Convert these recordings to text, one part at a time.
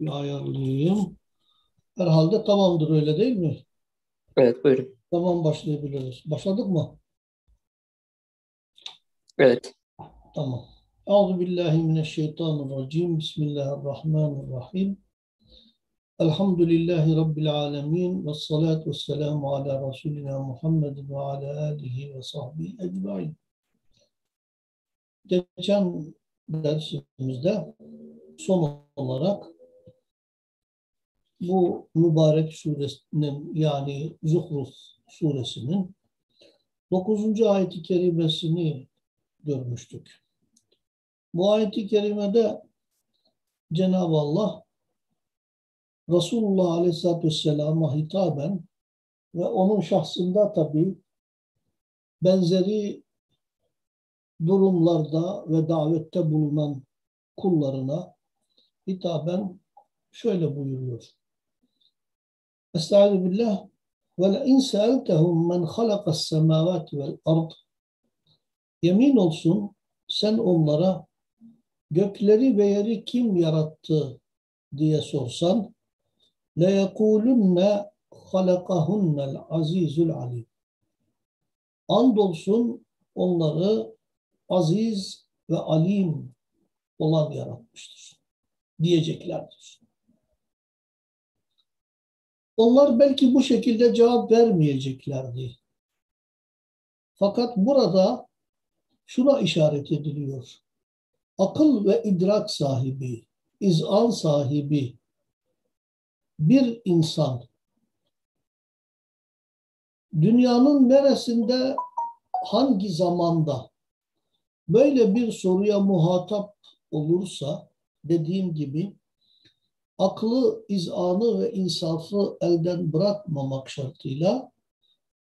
bir ayarlayayım. Herhalde tamamdır öyle değil mi? Evet buyurun. Tamam başlayabiliriz. Başladık mı? Evet. Tamam. Euzu billahi mineşşeytanirracim. Bismillahirrahmanirrahim. Elhamdülillahi Rabbil alemin. Ve salatu ve selamu ala Resulina Muhammedin ve ala alihi ve sahbihi ecmain. Geçen dersimizde son olarak bu mübarek suresinin yani Zuhruf suresinin 9. ayeti kerimesini görmüştük. Bu ayeti kerimede Cenab-ı Allah Resulullah Aleyhisselatü Vesselam'a hitaben ve onun şahsında tabi benzeri durumlarda ve davette bulunan kullarına hitaben şöyle buyuruyor. Estaizu billah. Ve le in seeltehum men halakas semavati vel ard. Yemin olsun sen onlara gökleri ve yeri kim yarattı diye sorsan le yekulunne halakahunnel azizul alim. Andolsun onları aziz ve alim olan yaratmıştır diyeceklerdir. Onlar belki bu şekilde cevap vermeyeceklerdi. Fakat burada şuna işaret ediliyor. Akıl ve idrak sahibi, izan sahibi bir insan dünyanın neresinde hangi zamanda böyle bir soruya muhatap olursa dediğim gibi aklı, izanı ve insafı elden bırakmamak şartıyla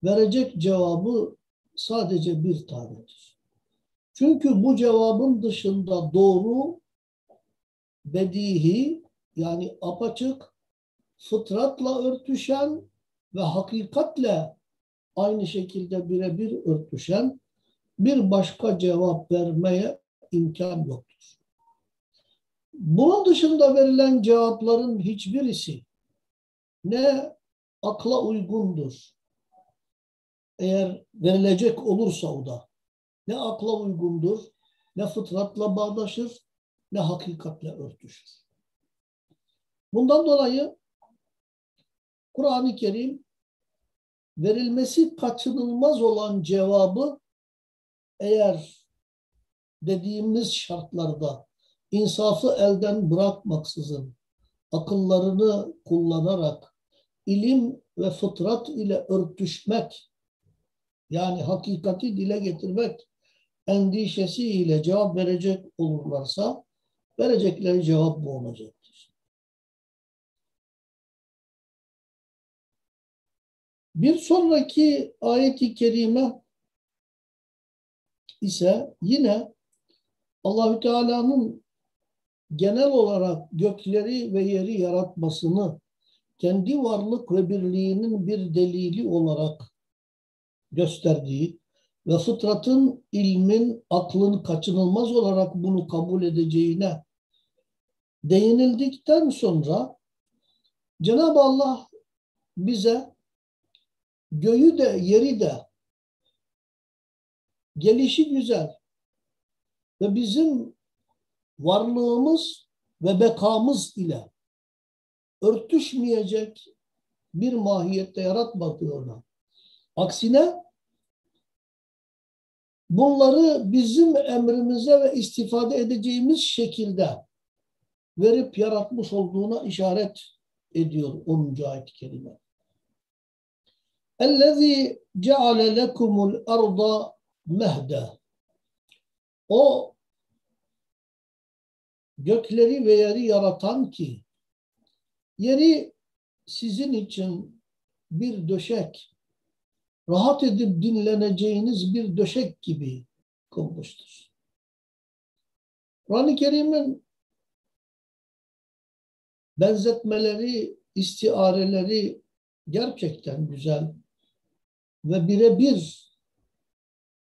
verecek cevabı sadece bir tanedir. Çünkü bu cevabın dışında doğru, bedihi yani apaçık, fıtratla örtüşen ve hakikatle aynı şekilde birebir örtüşen bir başka cevap vermeye imkan yoktur. Bunun dışında verilen cevapların hiçbirisi ne akla uygundur. Eğer verilecek olursa o da ne akla uygundur, ne fıtratla bağdaşır, ne hakikatle örtüşür. Bundan dolayı Kur'an-ı Kerim verilmesi kaçınılmaz olan cevabı eğer dediğimiz şartlarda insafı elden bırakmaksızın akıllarını kullanarak ilim ve fıtrat ile örtüşmek yani hakikati dile getirmek endişesiyle cevap verecek olurlarsa verecekleri cevap bu olacaktır. Bir sonraki ayeti kerime ise yine Allahü Teala'nın genel olarak gökleri ve yeri yaratmasını kendi varlık ve birliğinin bir delili olarak gösterdiği ve fıtratın, ilmin, aklın kaçınılmaz olarak bunu kabul edeceğine değinildikten sonra Cenab-ı Allah bize göğü de yeri de gelişi güzel ve bizim varlığımız ve bekamız ile örtüşmeyecek bir mahiyette yaratmadığına. Aksine bunları bizim emrimize ve istifade edeceğimiz şekilde verip yaratmış olduğuna işaret ediyor 10. ayet-i kerime. اَلَّذ۪ي جَعَلَ لَكُمُ الْأَرْضَ مَهْدًا O gökleri ve yeri yaratan ki yeri sizin için bir döşek, rahat edip dinleneceğiniz bir döşek gibi kılmıştır. Kur'an-ı Kerim'in benzetmeleri, istiareleri gerçekten güzel ve birebir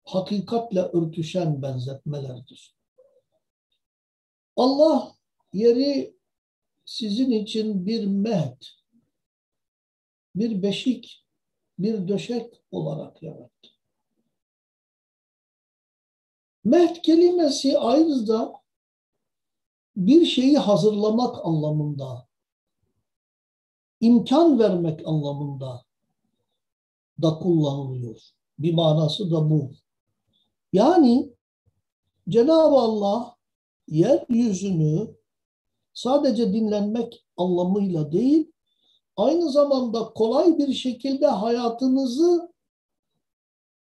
hakikatle örtüşen benzetmelerdir. Allah yeri sizin için bir mehd, bir beşik, bir döşek olarak yarattı. Mehd kelimesi ayrıca bir şeyi hazırlamak anlamında, imkan vermek anlamında da kullanılıyor. Bir manası da bu. Yani Cenab-ı Allah yeryüzünü sadece dinlenmek anlamıyla değil, aynı zamanda kolay bir şekilde hayatınızı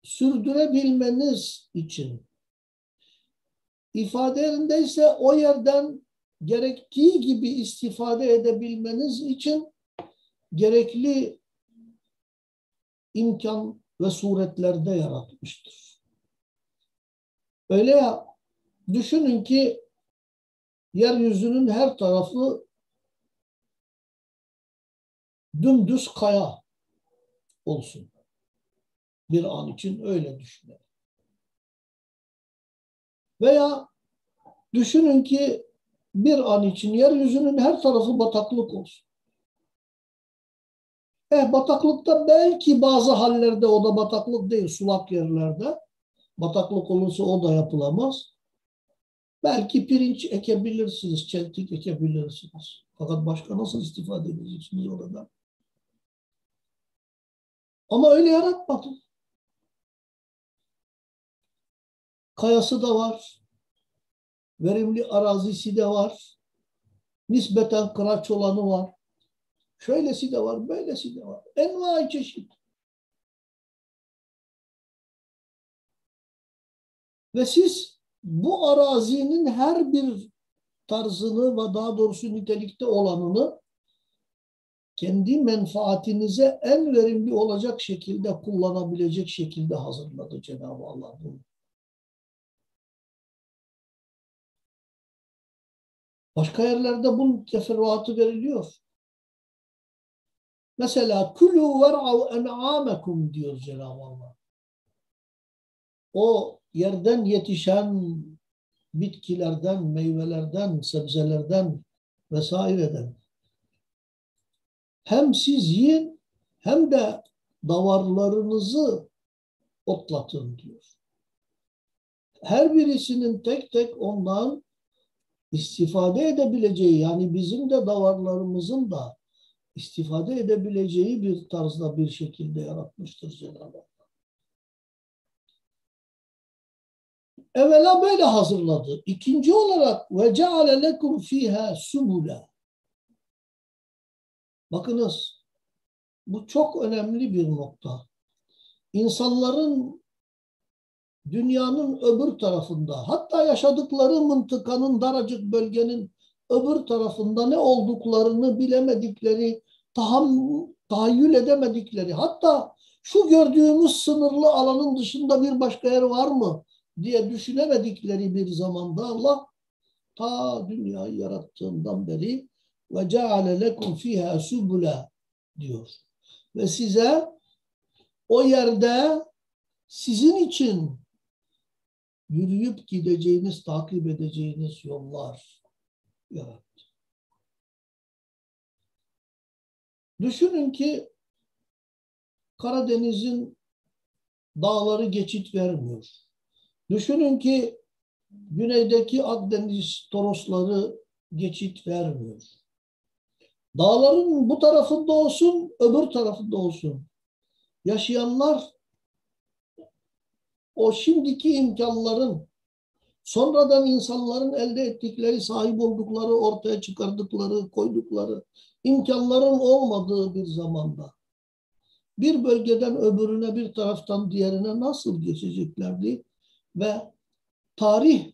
sürdürebilmeniz için ifade yerindeyse o yerden gerektiği gibi istifade edebilmeniz için gerekli imkan ve suretlerde yaratmıştır. Öyle ya düşünün ki yeryüzünün her tarafı dümdüz kaya olsun. Bir an için öyle düşünelim. Veya düşünün ki bir an için yeryüzünün her tarafı bataklık olsun. Eh bataklıkta belki bazı hallerde o da bataklık değil sulak yerlerde. Bataklık olursa o da yapılamaz. Belki pirinç ekebilirsiniz, çeltik ekebilirsiniz. Fakat başka nasıl istifade edeceksiniz orada? Ama öyle yaratmadı. Kayası da var. Verimli arazisi de var. Nispeten kıraç olanı var. Şöylesi de var, böylesi de var. Envai çeşit. Ve siz bu arazinin her bir tarzını ve daha doğrusu nitelikte olanını kendi menfaatinize en verimli olacak şekilde kullanabilecek şekilde hazırladı Cenab-ı Allah bunu. Başka yerlerde bunun teferruatı veriliyor. Mesela külü ver'av en'amekum diyor Cenab-ı Allah. O yerden yetişen bitkilerden, meyvelerden, sebzelerden vesaireden hem siz yiyin hem de davarlarınızı otlatın diyor. Her birisinin tek tek ondan istifade edebileceği yani bizim de davarlarımızın da istifade edebileceği bir tarzda bir şekilde yaratmıştır Cenab-ı Allah. Evvela böyle hazırladı. İkinci olarak ve ceale lekum fiha subula. Bakınız bu çok önemli bir nokta. İnsanların dünyanın öbür tarafında hatta yaşadıkları mıntıkanın daracık bölgenin öbür tarafında ne olduklarını bilemedikleri, taham, tahayyül edemedikleri hatta şu gördüğümüz sınırlı alanın dışında bir başka yer var mı diye düşünemedikleri bir zamanda Allah ta dünyayı yarattığından beri ve ceale lekum fiha subula diyor. Ve size o yerde sizin için yürüyüp gideceğiniz, takip edeceğiniz yollar yarattı. Düşünün ki Karadeniz'in dağları geçit vermiyor. Düşünün ki güneydeki Akdeniz Torosları geçit vermiyor. Dağların bu tarafında olsun, öbür tarafında olsun. Yaşayanlar o şimdiki imkanların sonradan insanların elde ettikleri, sahip oldukları, ortaya çıkardıkları, koydukları imkanların olmadığı bir zamanda bir bölgeden öbürüne, bir taraftan diğerine nasıl geçeceklerdi? Ve tarih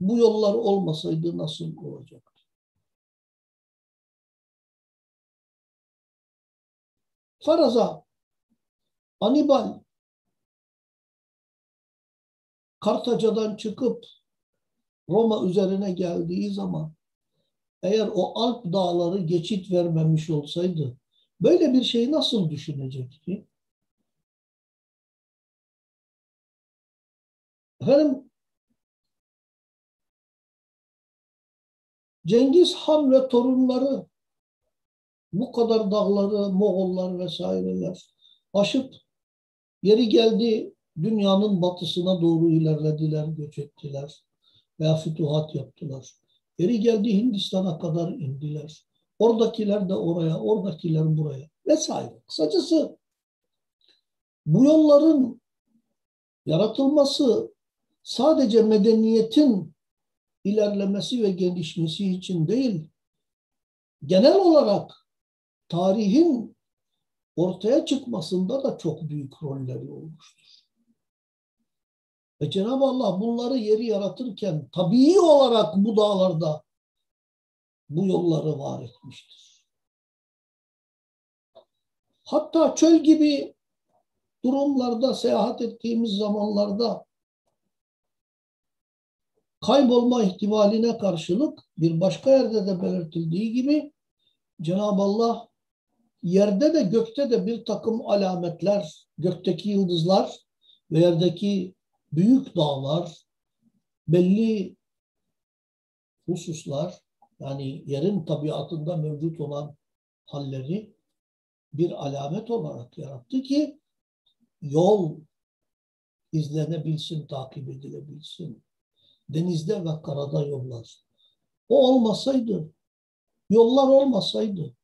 bu yollar olmasaydı nasıl olacaktı? Faraza, Anibal Kartaca'dan çıkıp Roma üzerine geldiği zaman eğer o Alp dağları geçit vermemiş olsaydı böyle bir şey nasıl düşünecekti? Efendim Cengiz Han ve torunları bu kadar dağları, Moğollar vesaireler aşıp yeri geldi dünyanın batısına doğru ilerlediler, göç ettiler veya fütuhat yaptılar. Yeri geldi Hindistan'a kadar indiler. Oradakiler de oraya, oradakiler buraya vesaire. Kısacası bu yolların yaratılması sadece medeniyetin ilerlemesi ve gelişmesi için değil, genel olarak tarihin ortaya çıkmasında da çok büyük rolleri olmuştur. Ve Cenab-ı Allah bunları yeri yaratırken tabii olarak bu dağlarda bu yolları var etmiştir. Hatta çöl gibi durumlarda, seyahat ettiğimiz zamanlarda kaybolma ihtimaline karşılık bir başka yerde de belirtildiği gibi Cenab-ı Allah yerde de gökte de bir takım alametler, gökteki yıldızlar ve yerdeki büyük dağlar, belli hususlar, yani yerin tabiatında mevcut olan halleri bir alamet olarak yarattı ki yol izlenebilsin, takip edilebilsin. Denizde ve karada yollar. O olmasaydı, yollar olmasaydı,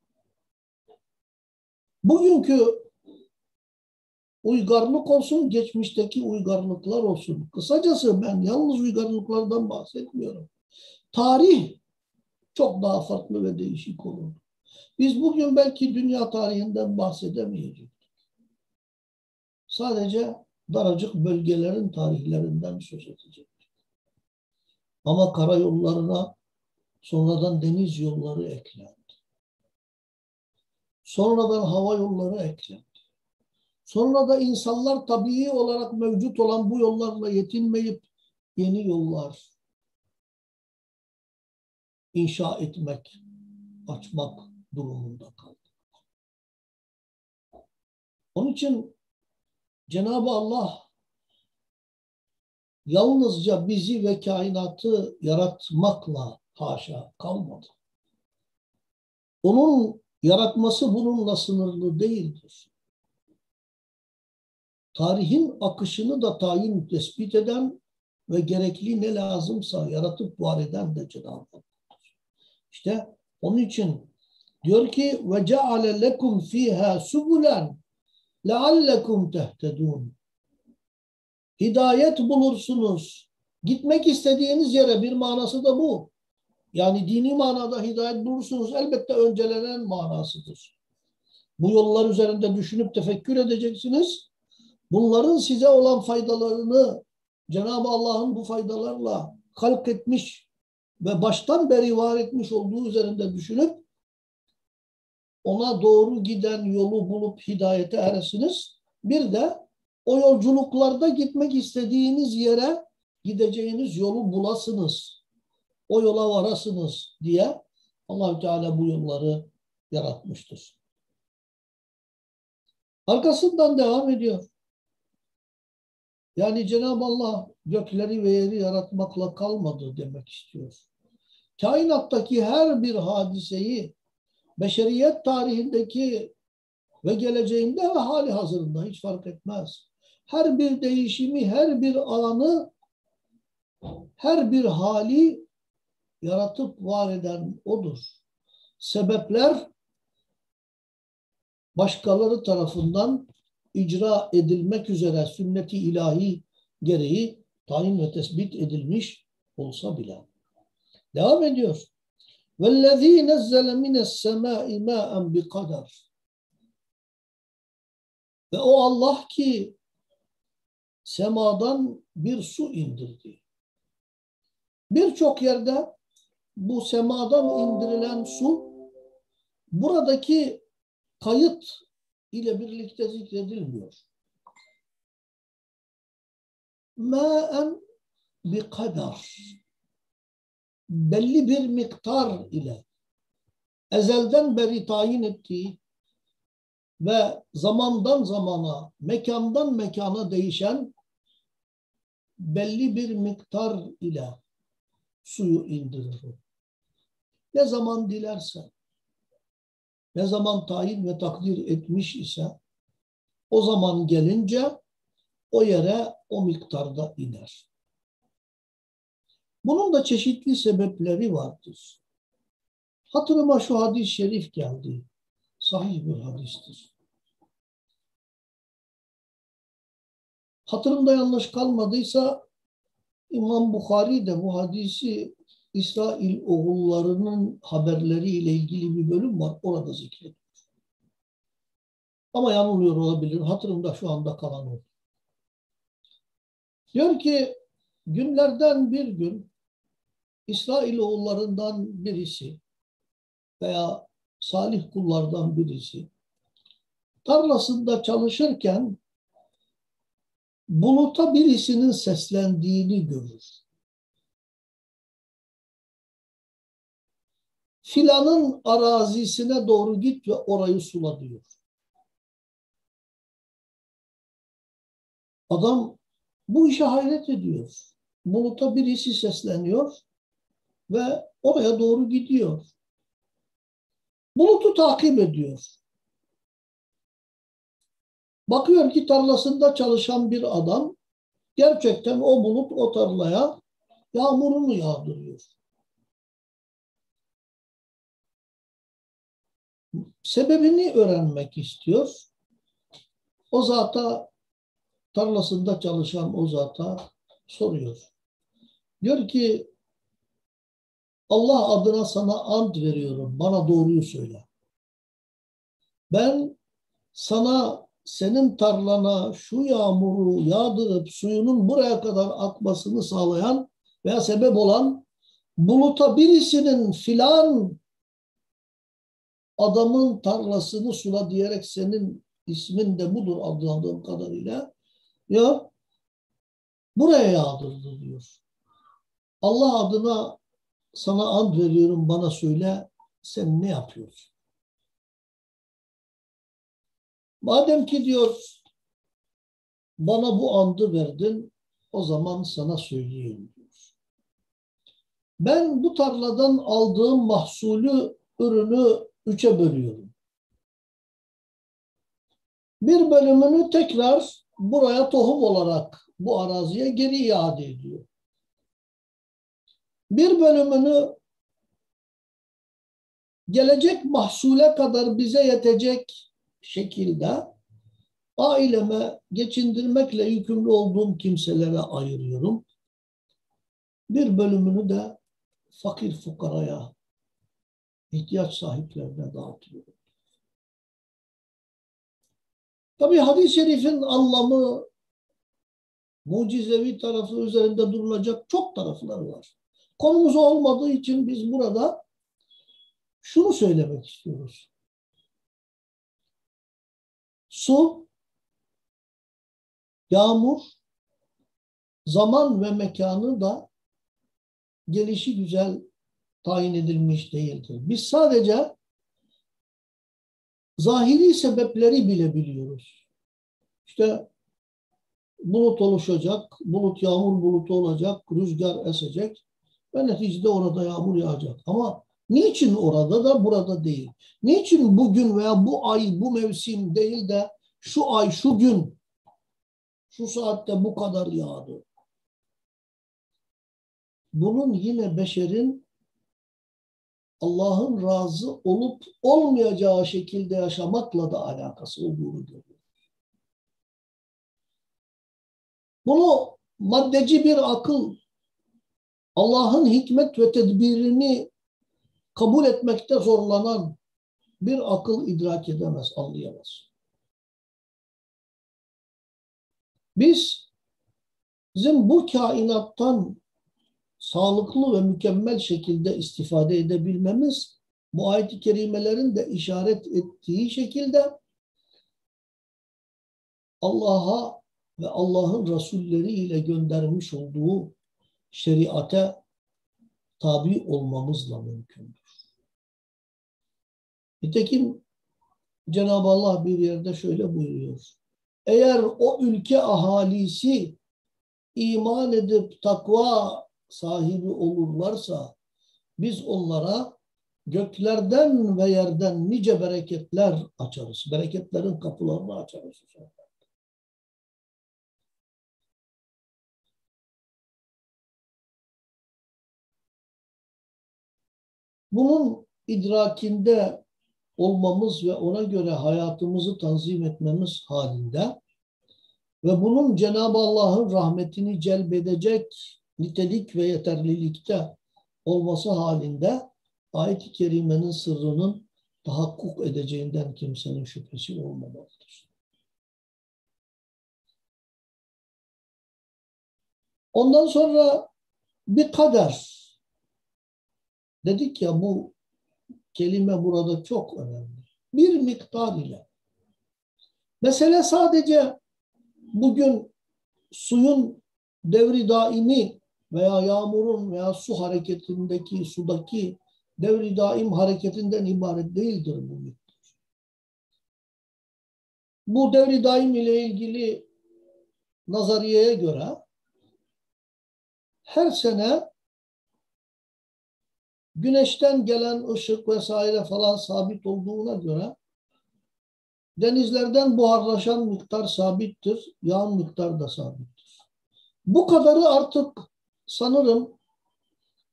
bugünkü uygarlık olsun, geçmişteki uygarlıklar olsun. Kısacası ben yalnız uygarlıklardan bahsetmiyorum. Tarih çok daha farklı ve değişik olur. Biz bugün belki dünya tarihinden bahsedemeyeceğiz. Sadece daracık bölgelerin tarihlerinden söz edecek. Ama karayollarına sonradan deniz yolları eklendi. Sonradan hava yolları eklendi. Sonra da insanlar tabii olarak mevcut olan bu yollarla yetinmeyip yeni yollar inşa etmek, açmak durumunda kaldı. Onun için Cenab-ı Allah yalnızca bizi ve kainatı yaratmakla haşa kalmadı. Onun yaratması bununla sınırlı değildir. Tarihin akışını da tayin tespit eden ve gerekli ne lazımsa yaratıp var eden de Cenab-ı. İşte onun için diyor ki ve ceale lekum fiha subulen leallekum tehtedun. Hidayet bulursunuz. Gitmek istediğiniz yere bir manası da bu. Yani dini manada hidayet bulursunuz elbette öncelenen manasıdır. Bu yollar üzerinde düşünüp tefekkür edeceksiniz. Bunların size olan faydalarını Cenab-ı Allah'ın bu faydalarla halk etmiş ve baştan beri var etmiş olduğu üzerinde düşünüp ona doğru giden yolu bulup hidayete eresiniz. Bir de o yolculuklarda gitmek istediğiniz yere gideceğiniz yolu bulasınız. O yola varasınız diye allah Teala bu yolları yaratmıştır. Arkasından devam ediyor. Yani Cenab-ı Allah gökleri ve yeri yaratmakla kalmadı demek istiyor. Kainattaki her bir hadiseyi beşeriyet tarihindeki ve geleceğinde ve hali hazırında hiç fark etmez Her bir değişimi, her bir anı, her bir hali yaratıp var eden odur. Sebepler başkaları tarafından icra edilmek üzere sünneti ilahi gereği tayin ve tespit edilmiş olsa bile. Devam ediyor. وَالَّذ۪ي نَزَّلَ مِنَ السَّمَاءِ مَاءً بِقَدَرٍ Ve o Allah ki semadan bir su indirdi. Birçok yerde bu semadan indirilen su buradaki kayıt ile birlikte zikredilmiyor. Mâen bi kadar belli bir miktar ile ezelden beri tayin ettiği ve zamandan zamana, mekandan mekana değişen belli bir miktar ile suyu indirir. ne zaman dilerse, ne zaman tayin ve takdir etmiş ise o zaman gelince o yere o miktarda iner. Bunun da çeşitli sebepleri vardır. Hatırıma şu hadis-i şerif geldi. Sahih bir hadistir. Hatırımda yanlış kalmadıysa İmam Bukhari de bu hadisi İsrail oğullarının haberleriyle ilgili bir bölüm var. Orada zikrediyor. Ama yanılıyor olabilir. Hatırımda şu anda kalan o. Diyor ki günlerden bir gün İsrail oğullarından birisi veya salih kullardan birisi tarlasında çalışırken buluta birisinin seslendiğini görür. Filanın arazisine doğru git ve orayı sula diyor. Adam bu işe hayret ediyor. Buluta birisi sesleniyor ve oraya doğru gidiyor. Bulutu takip ediyor. Bakıyor ki tarlasında çalışan bir adam gerçekten o bulut o tarlaya yağmurunu yağdırıyor. Sebebini öğrenmek istiyor. O zata tarlasında çalışan o zata soruyor. Diyor ki Allah adına sana ant veriyorum. Bana doğruyu söyle. Ben sana senin tarlana şu yağmuru yağdırıp suyunun buraya kadar akmasını sağlayan veya sebep olan buluta birisinin filan adamın tarlasını sula diyerek senin ismin de budur adlandığım kadarıyla ya buraya yağdırdı diyor. Allah adına sana and veriyorum bana söyle sen ne yapıyorsun? Madem ki diyor bana bu andı verdin o zaman sana söyleyeyim diyor. Ben bu tarladan aldığım mahsulü, ürünü üçe bölüyorum. Bir bölümünü tekrar buraya tohum olarak bu araziye geri iade ediyor. Bir bölümünü gelecek mahsule kadar bize yetecek şekilde aileme geçindirmekle yükümlü olduğum kimselere ayırıyorum. Bir bölümünü de fakir fukaraya, ihtiyaç sahiplerine dağıtıyorum. Tabi hadis-i şerifin anlamı mucizevi tarafı üzerinde durulacak çok tarafları var. Konumuz olmadığı için biz burada şunu söylemek istiyoruz. Su, yağmur, zaman ve mekanı da gelişi güzel tayin edilmiş değildir. Biz sadece zahiri sebepleri bile biliyoruz. İşte bulut oluşacak, bulut yağmur bulutu olacak, rüzgar esecek ve neticede orada yağmur yağacak. Ama niçin orada da burada değil? Niçin bugün veya bu ay, bu mevsim değil de şu ay, şu gün, şu saatte bu kadar yağdı? Bunun yine beşerin Allah'ın razı olup olmayacağı şekilde yaşamakla da alakası olduğunu görüyoruz. Bunu maddeci bir akıl Allah'ın hikmet ve tedbirini kabul etmekte zorlanan bir akıl idrak edemez, anlayamaz. Biz bizim bu kainattan sağlıklı ve mükemmel şekilde istifade edebilmemiz bu ayet-i kerimelerin de işaret ettiği şekilde Allah'a ve Allah'ın Resulleri ile göndermiş olduğu şeriate tabi olmamızla mümkündür. Nitekim Cenab-ı Allah bir yerde şöyle buyuruyor. Eğer o ülke ahalisi iman edip takva sahibi olurlarsa biz onlara göklerden ve yerden nice bereketler açarız. Bereketlerin kapılarını açarız. Bunun idrakinde olmamız ve ona göre hayatımızı tanzim etmemiz halinde ve bunun Cenab-ı Allah'ın rahmetini celbedecek nitelik ve yeterlilikte olması halinde ayet-i kerimenin sırrının tahakkuk edeceğinden kimsenin şüphesi olmamalıdır. Ondan sonra bir kader. Dedik ya bu kelime burada çok önemli. Bir miktar ile. Mesele sadece bugün suyun devri daimi veya yağmurun veya su hareketindeki, sudaki devri daim hareketinden ibaret değildir bu miktar. Bu devri daim ile ilgili nazariyeye göre her sene güneşten gelen ışık vesaire falan sabit olduğuna göre denizlerden buharlaşan miktar sabittir, yağan miktar da sabittir. Bu kadarı artık sanırım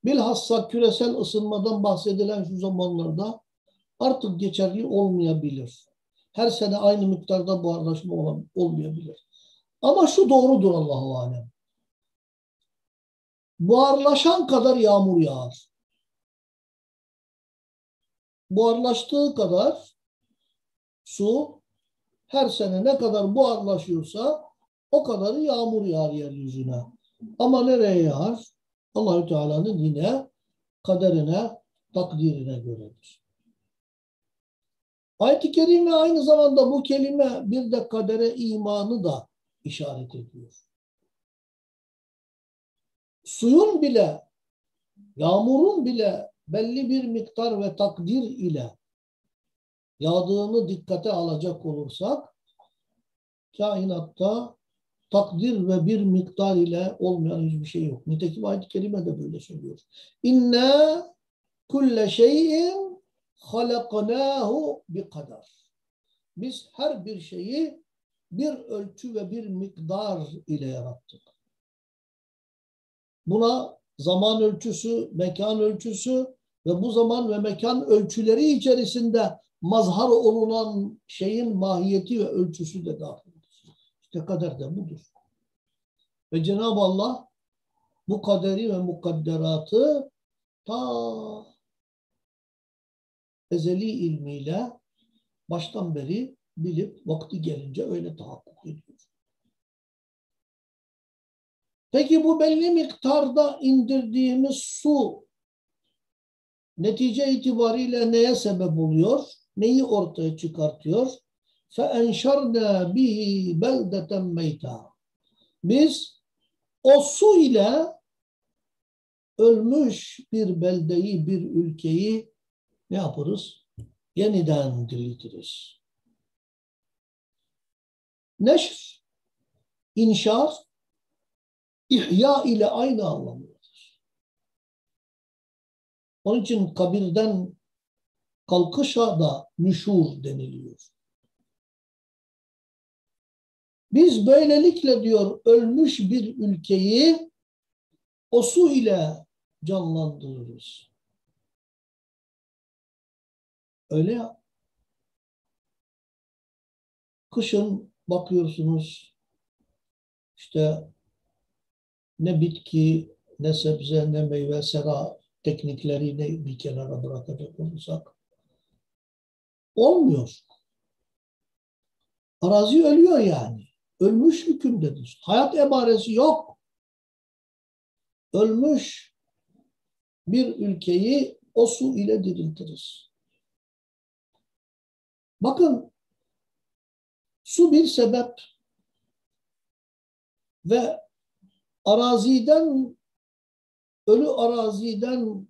bilhassa küresel ısınmadan bahsedilen şu zamanlarda artık geçerli olmayabilir. Her sene aynı miktarda buharlaşma olmayabilir. Ama şu doğrudur Allahu alem. Buharlaşan kadar yağmur yağar. Buharlaştığı kadar su her sene ne kadar buharlaşıyorsa o kadarı yağmur yağar yeryüzüne. Ama nereye yağar? Allahü Teala'nın yine kaderine, takdirine göredir. Ayet-i Kerime aynı zamanda bu kelime bir de kadere imanı da işaret ediyor. Suyun bile, yağmurun bile belli bir miktar ve takdir ile yağdığını dikkate alacak olursak kainatta takdir ve bir miktar ile olmayan hiçbir şey yok. Nitekim ayet-i kerime de böyle söylüyor. İnne kulle şeyin halaknahu bi kadar. Biz her bir şeyi bir ölçü ve bir miktar ile yarattık. Buna zaman ölçüsü, mekan ölçüsü ve bu zaman ve mekan ölçüleri içerisinde mazhar olunan şeyin mahiyeti ve ölçüsü de dahildir. İşte kader de budur. Ve Cenab-ı Allah bu kaderi ve mukadderatı ta ezeli ilmiyle baştan beri bilip vakti gelince öyle tahakkuk ediyor. Peki bu belli miktarda indirdiğimiz su netice itibariyle neye sebep oluyor? Neyi ortaya çıkartıyor? فَاَنْشَرْنَا بِهِ بَلْدَةً مَيْتًا Biz o su ile ölmüş bir beldeyi, bir ülkeyi ne yaparız? Yeniden diriltiriz. Neşr, inşaat, ihya ile aynı anlamdadır. Onun için kabirden kalkışa da nüşur deniliyor. Biz böylelikle diyor ölmüş bir ülkeyi o su ile canlandırırız. Öyle ya. Kışın bakıyorsunuz işte ne bitki, ne sebze, ne meyve, sera tekniklerini bir kenara bırakacak olursak olmuyor. Arazi ölüyor yani. Ölmüş hükümdedir. Hayat emaresi yok. Ölmüş bir ülkeyi o su ile diriltiriz. Bakın su bir sebep ve araziden ölü araziden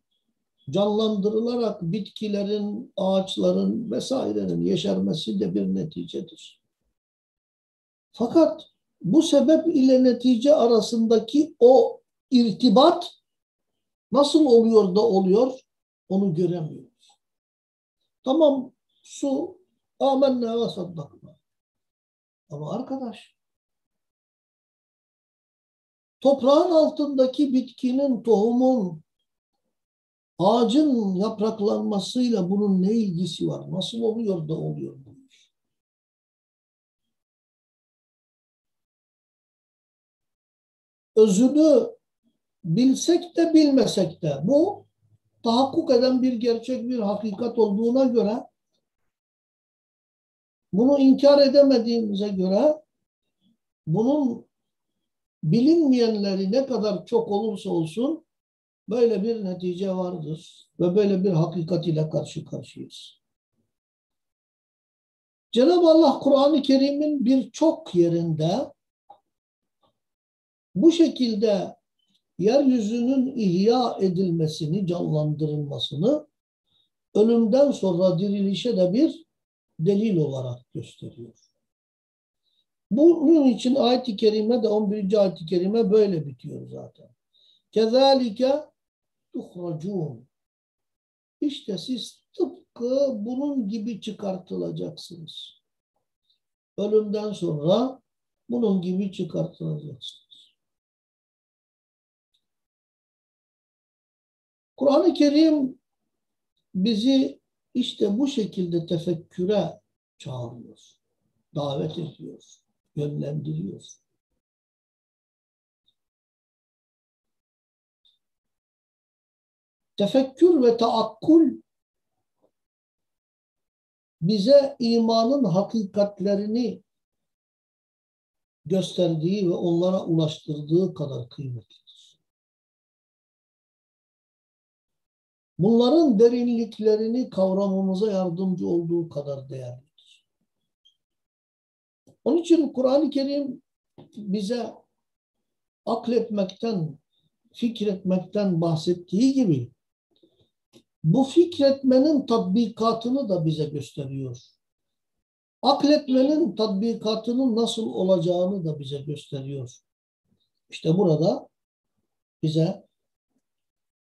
canlandırılarak bitkilerin, ağaçların vesairenin yeşermesi de bir neticedir. Fakat bu sebep ile netice arasındaki o irtibat nasıl oluyor da oluyor onu göremiyoruz. Tamam su amenna ve saddakna. Ama arkadaş toprağın altındaki bitkinin, tohumun, ağacın yapraklanmasıyla bunun ne ilgisi var? Nasıl oluyor da oluyor bu iş? Özünü bilsek de bilmesek de bu tahakkuk eden bir gerçek bir hakikat olduğuna göre bunu inkar edemediğimize göre bunun bilinmeyenleri ne kadar çok olursa olsun böyle bir netice vardır ve böyle bir hakikat ile karşı karşıyayız. Cenab-ı Allah Kur'an-ı Kerim'in birçok yerinde bu şekilde yeryüzünün ihya edilmesini, canlandırılmasını ölümden sonra dirilişe de bir delil olarak gösteriyor. Bunun için ayet-i kerime de 11. ayet-i kerime böyle bitiyor zaten. Kezalike tuhracun. İşte siz tıpkı bunun gibi çıkartılacaksınız. Ölümden sonra bunun gibi çıkartılacaksınız. Kur'an-ı Kerim bizi işte bu şekilde tefekküre çağırıyor, davet ediyor, yönlendiriyor. Tefekkür ve taakkul bize imanın hakikatlerini gösterdiği ve onlara ulaştırdığı kadar kıymetlidir. Bunların derinliklerini kavramamıza yardımcı olduğu kadar değerlidir. Onun için Kur'an-ı Kerim bize akletmekten, fikretmekten bahsettiği gibi bu fikretmenin tatbikatını da bize gösteriyor. Akletmenin tatbikatının nasıl olacağını da bize gösteriyor. İşte burada bize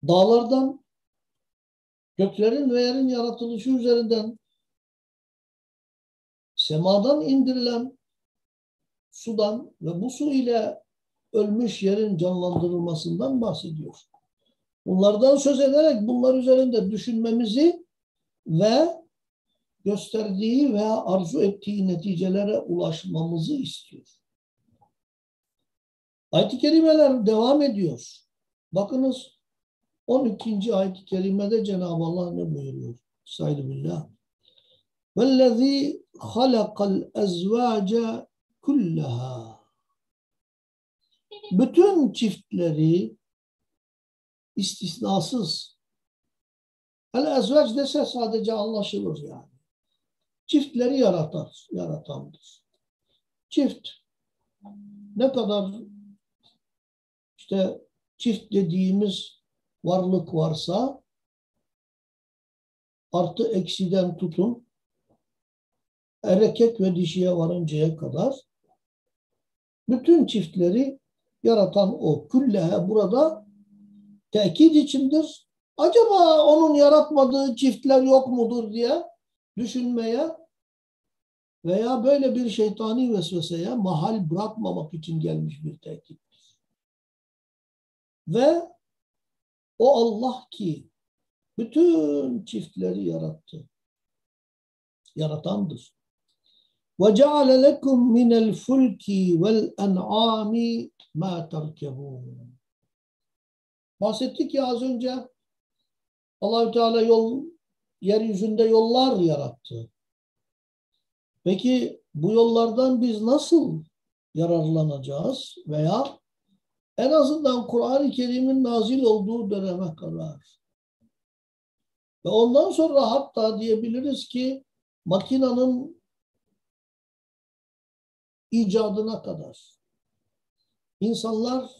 dağlardan, göklerin ve yerin yaratılışı üzerinden semadan indirilen sudan ve bu su ile ölmüş yerin canlandırılmasından bahsediyor. Bunlardan söz ederek bunlar üzerinde düşünmemizi ve gösterdiği veya arzu ettiği neticelere ulaşmamızı istiyor. Ayet-i kerimeler devam ediyor. Bakınız 12. ayet-i kerimede Cenab-ı Allah ne buyuruyor? Saydı billah. وَالَّذ۪ي خَلَقَ الْاَزْوَاجَ kullaha. Bütün çiftleri istisnasız. El ezvec dese sadece anlaşılır yani. Çiftleri yaratar, yaratandır. Çift ne kadar işte çift dediğimiz varlık varsa artı eksiden tutun erkek ve dişiye varıncaya kadar bütün çiftleri yaratan o. Küllehe burada tekit içindir. Acaba onun yaratmadığı çiftler yok mudur diye düşünmeye veya böyle bir şeytani vesveseye mahal bırakmamak için gelmiş bir tekittir. Ve o Allah ki bütün çiftleri yarattı. Yaratandır. وَجَعَلَ لَكُمْ مِنَ الْفُلْكِ وَالْاَنْعَامِ مَا تَرْكَبُونَ Bahsettik ya az önce Allahü Teala yol yeryüzünde yollar yarattı. Peki bu yollardan biz nasıl yararlanacağız veya en azından Kur'an-ı Kerim'in nazil olduğu döneme kadar ve ondan sonra hatta diyebiliriz ki makinanın icadına kadar insanlar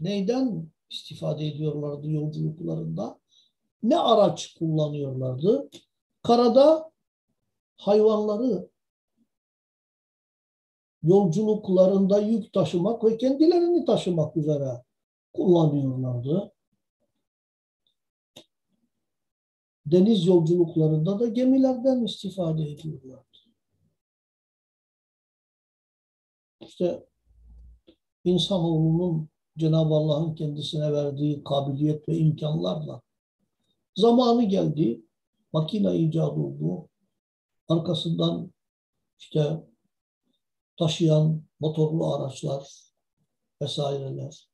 neyden istifade ediyorlardı yolculuklarında. Ne araç kullanıyorlardı? Karada hayvanları yolculuklarında yük taşımak ve kendilerini taşımak üzere kullanıyorlardı. deniz yolculuklarında da gemilerden istifade ediyorlar. İşte insanoğlunun Cenab-ı Allah'ın kendisine verdiği kabiliyet ve imkanlarla zamanı geldi, makine icat oldu, arkasından işte taşıyan motorlu araçlar vesaireler,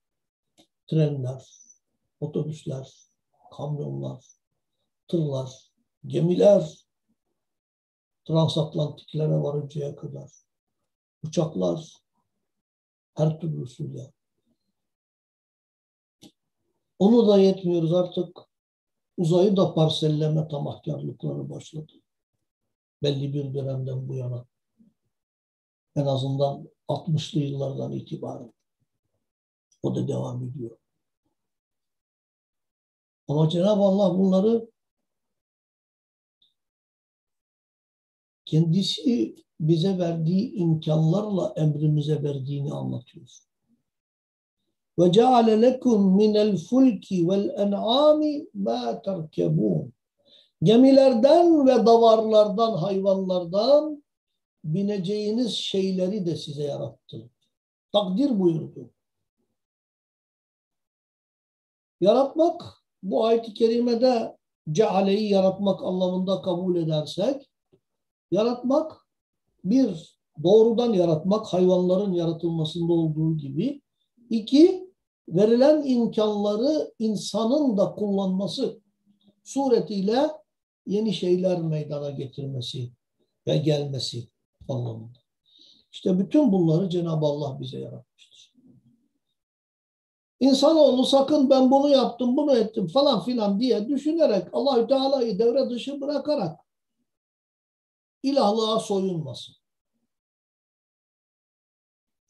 trenler, otobüsler, kamyonlar, tırlar, gemiler, transatlantiklere varıncaya kadar, uçaklar, her türlüsüyle. Onu da yetmiyoruz artık uzayı da parselleme tamahkarlıkları başladı. Belli bir dönemden bu yana. En azından 60'lı yıllardan itibaren. O da devam ediyor. Ama Cenab-ı Allah bunları kendisi bize verdiği imkanlarla emrimize verdiğini anlatıyor. Ve ceale lekum minel fulki vel en'ami ma terkebun. Gemilerden ve davarlardan, hayvanlardan bineceğiniz şeyleri de size yarattı. Takdir buyurdu. Yaratmak, bu ayet-i kerimede cealeyi yaratmak anlamında kabul edersek, yaratmak bir doğrudan yaratmak hayvanların yaratılmasında olduğu gibi iki verilen imkanları insanın da kullanması suretiyle yeni şeyler meydana getirmesi ve gelmesi anlamında. İşte bütün bunları Cenab-ı Allah bize yaratmıştır. İnsanoğlu sakın ben bunu yaptım, bunu ettim falan filan diye düşünerek Allahü Teala'yı devre dışı bırakarak ilahlığa soyunmasın.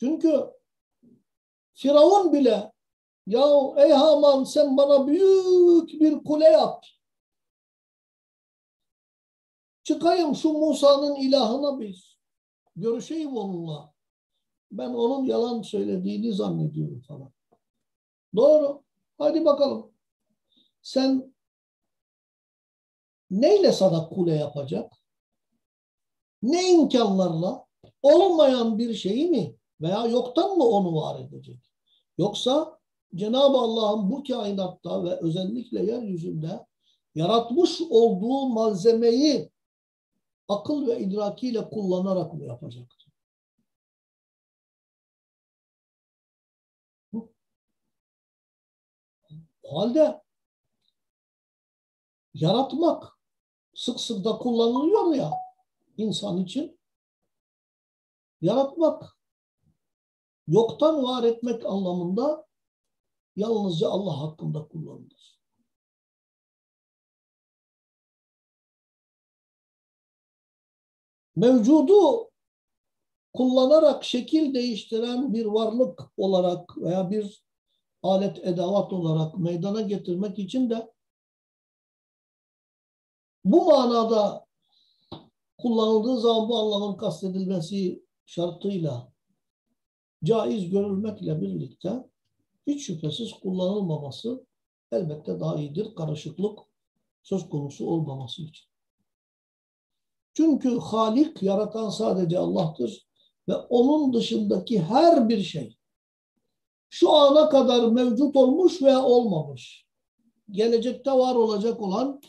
Çünkü Firavun bile ya ey Haman sen bana büyük bir kule yap. Çıkayım şu Musa'nın ilahına biz. Görüşeyim onunla. Ben onun yalan söylediğini zannediyorum falan. Doğru. Hadi bakalım. Sen neyle sana kule yapacak? Ne imkanlarla? Olmayan bir şeyi mi? Veya yoktan mı onu var edecek? Yoksa Cenab-ı Allah'ın bu kainatta ve özellikle yeryüzünde yaratmış olduğu malzemeyi akıl ve idrakiyle kullanarak mı yapacaktır? O halde yaratmak sık sık da kullanılıyor ya insan için. Yaratmak yoktan var etmek anlamında yalnızca Allah hakkında kullanılır. Mevcudu kullanarak şekil değiştiren bir varlık olarak veya bir alet edavat olarak meydana getirmek için de bu manada kullanıldığı zaman bu anlamın kastedilmesi şartıyla caiz görülmekle birlikte hiç şüphesiz kullanılmaması elbette daha iyidir. Karışıklık söz konusu olmaması için. Çünkü Halik, yaratan sadece Allah'tır ve onun dışındaki her bir şey şu ana kadar mevcut olmuş veya olmamış, gelecekte var olacak olan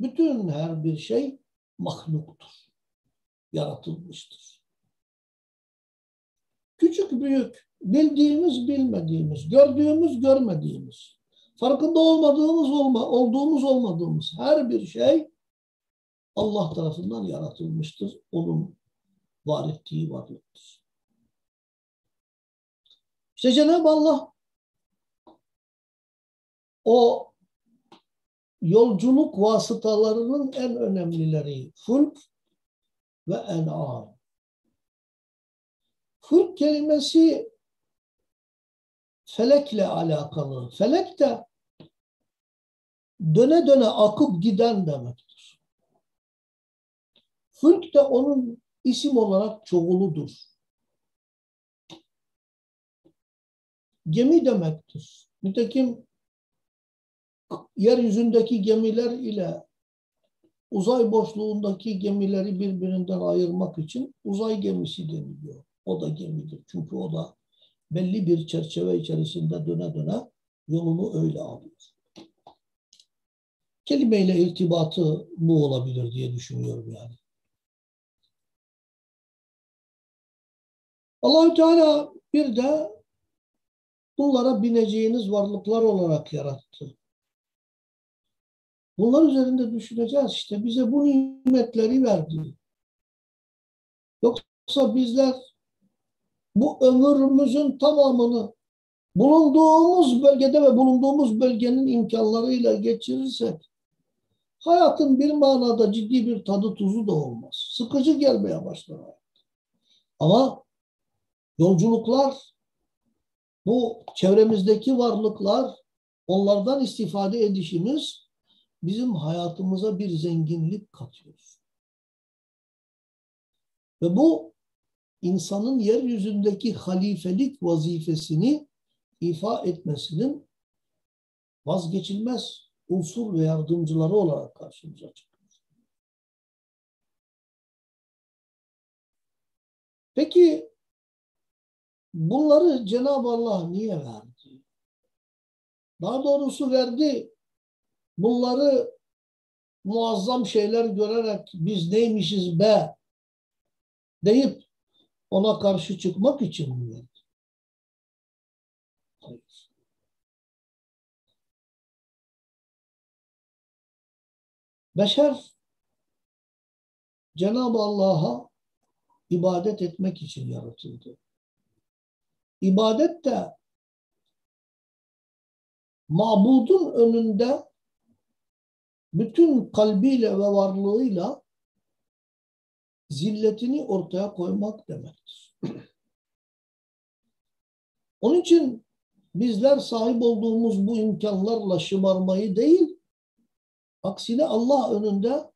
bütün her bir şey mahluktur, yaratılmıştır. Küçük büyük, bildiğimiz bilmediğimiz, gördüğümüz görmediğimiz, farkında olmadığımız olma, olduğumuz olmadığımız her bir şey Allah tarafından yaratılmıştır. Onun var ettiği varlıktır. İşte Cenab-ı Allah o yolculuk vasıtalarının en önemlileri fulk ve en'am. Fırk kelimesi felekle alakalı. Felek de döne döne akıp giden demektir. Fırk de onun isim olarak çoğuludur. Gemi demektir. Nitekim yeryüzündeki gemiler ile uzay boşluğundaki gemileri birbirinden ayırmak için uzay gemisi deniliyor. O da gemidir. Çünkü o da belli bir çerçeve içerisinde döne döne yolunu öyle alıyor. Kelimeyle irtibatı bu olabilir diye düşünüyorum yani. Allahü Teala bir de bunlara bineceğiniz varlıklar olarak yarattı. Bunlar üzerinde düşüneceğiz işte. Bize bu nimetleri verdi. Yoksa bizler bu ömrümüzün tamamını bulunduğumuz bölgede ve bulunduğumuz bölgenin imkanlarıyla geçirirsek hayatın bir manada ciddi bir tadı tuzu da olmaz. Sıkıcı gelmeye başlar. Ama yolculuklar, bu çevremizdeki varlıklar, onlardan istifade edişimiz bizim hayatımıza bir zenginlik katıyor. Ve bu insanın yeryüzündeki halifelik vazifesini ifa etmesinin vazgeçilmez unsur ve yardımcıları olarak karşımıza çıkıyor. Peki bunları Cenab-ı Allah niye verdi? Daha doğrusu verdi. Bunları muazzam şeyler görerek biz neymişiz be deyip ona karşı çıkmak için mi verdi? Beşer Cenab-ı Allah'a ibadet etmek için yaratıldı. İbadet de mabudun önünde bütün kalbiyle ve varlığıyla zilletini ortaya koymak demektir. Onun için bizler sahip olduğumuz bu imkanlarla şımarmayı değil, aksine Allah önünde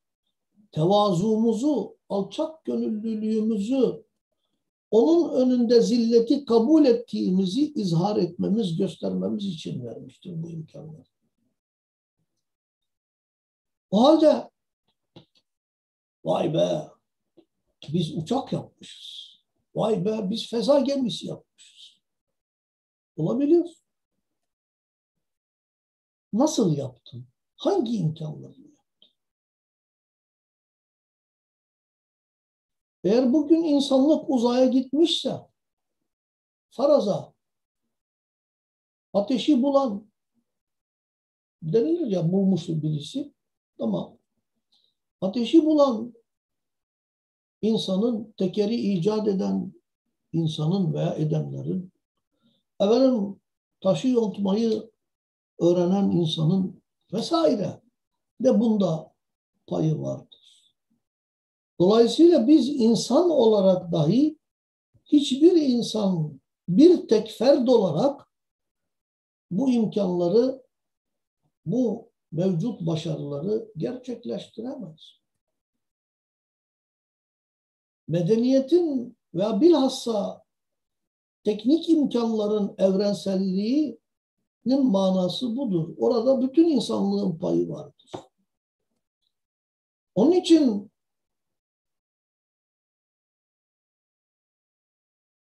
tevazumuzu, alçak gönüllülüğümüzü, onun önünde zilleti kabul ettiğimizi izhar etmemiz, göstermemiz için vermiştir bu imkanları. O halde vay be biz uçak yapmışız. Vay be biz feza gemisi yapmışız. Olabilir. Nasıl yaptın? Hangi imkanlarla yaptın? Eğer bugün insanlık uzaya gitmişse faraza ateşi bulan denilir ya bulmuştur birisi ama ateşi bulan insanın tekeri icat eden insanın veya edenlerin efendim taşı yontmayı öğrenen insanın vesaire de bunda payı vardır. Dolayısıyla biz insan olarak dahi hiçbir insan bir tek ferd olarak bu imkanları, bu mevcut başarıları gerçekleştiremez. Medeniyetin ve bilhassa teknik imkanların evrenselliğinin manası budur. Orada bütün insanlığın payı vardır. Onun için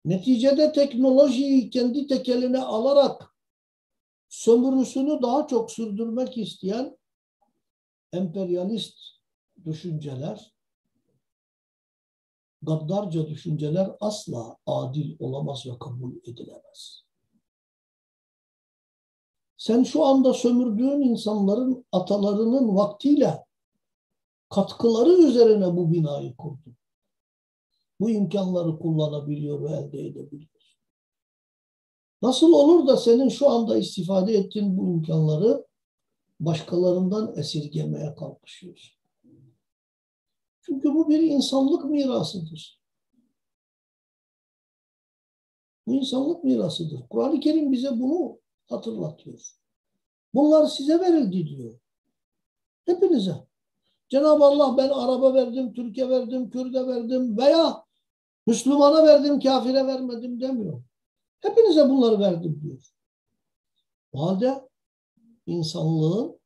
neticede teknolojiyi kendi tekeline alarak sömürüsünü daha çok sürdürmek isteyen emperyalist düşünceler, gaddarca düşünceler asla adil olamaz ve kabul edilemez. Sen şu anda sömürdüğün insanların atalarının vaktiyle katkıları üzerine bu binayı kurdun. Bu imkanları kullanabiliyor ve elde edebiliyor. Nasıl olur da senin şu anda istifade ettiğin bu imkanları başkalarından esirgemeye kalkışıyorsun? Çünkü bu bir insanlık mirasıdır. Bu insanlık mirasıdır. Kur'an-ı Kerim bize bunu hatırlatıyor. Bunlar size verildi diyor. Hepinize. Cenab-ı Allah ben Arap'a verdim, Türkiye verdim, Kürt'e verdim veya Müslümana verdim, kafire vermedim demiyor. Hepinize bunları verdim diyor. O halde insanlığın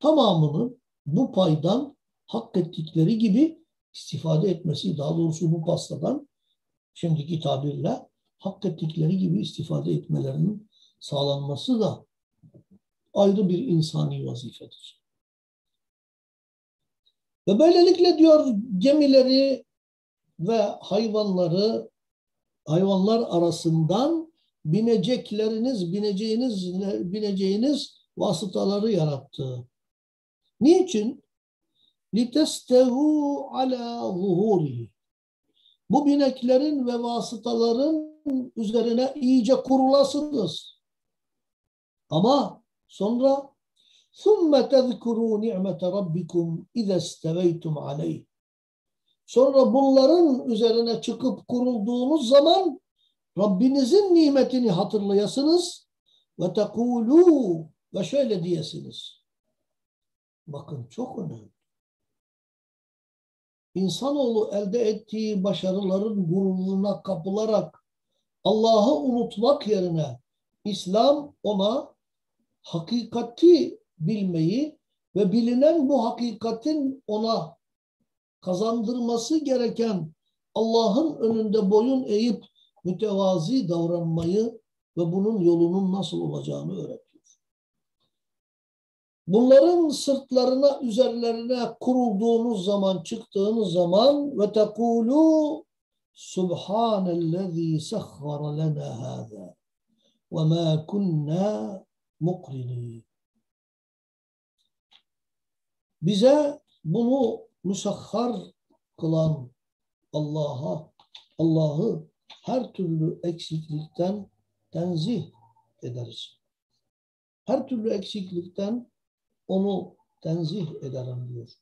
tamamının bu paydan hak ettikleri gibi istifade etmesi, daha doğrusu bu pastadan şimdiki tabirle hak ettikleri gibi istifade etmelerinin sağlanması da ayrı bir insani vazifedir. Ve böylelikle diyor gemileri ve hayvanları hayvanlar arasından binecekleriniz, bineceğiniz, bineceğiniz vasıtaları yarattı. Niçin? لِتَسْتَهُ عَلَى ظُهُورِهِ Bu bineklerin ve vasıtaların üzerine iyice kurulasınız. Ama sonra ثُمَّ تَذْكُرُوا نِعْمَةَ رَبِّكُمْ اِذَا اسْتَوَيْتُمْ عَلَيْهِ Sonra bunların üzerine çıkıp kurulduğunuz zaman Rabbinizin nimetini hatırlayasınız ve tekulu ve şöyle diyesiniz. Bakın çok önemli. İnsanoğlu elde ettiği başarıların gururuna kapılarak Allah'ı unutmak yerine İslam ona hakikati bilmeyi ve bilinen bu hakikatin ona kazandırması gereken Allah'ın önünde boyun eğip mütevazi davranmayı ve bunun yolunun nasıl olacağını öğretiyor. Bunların sırtlarına, üzerlerine kurulduğunuz zaman, çıktığınız zaman ve tekulu Subhanellezî sehhara lena hâzâ ve mâ kunnâ muqrinî. Bize bunu musahhar kılan Allah'a, Allah'ı her türlü eksiklikten tenzih ederiz. Her türlü eksiklikten onu tenzih ederim diyor.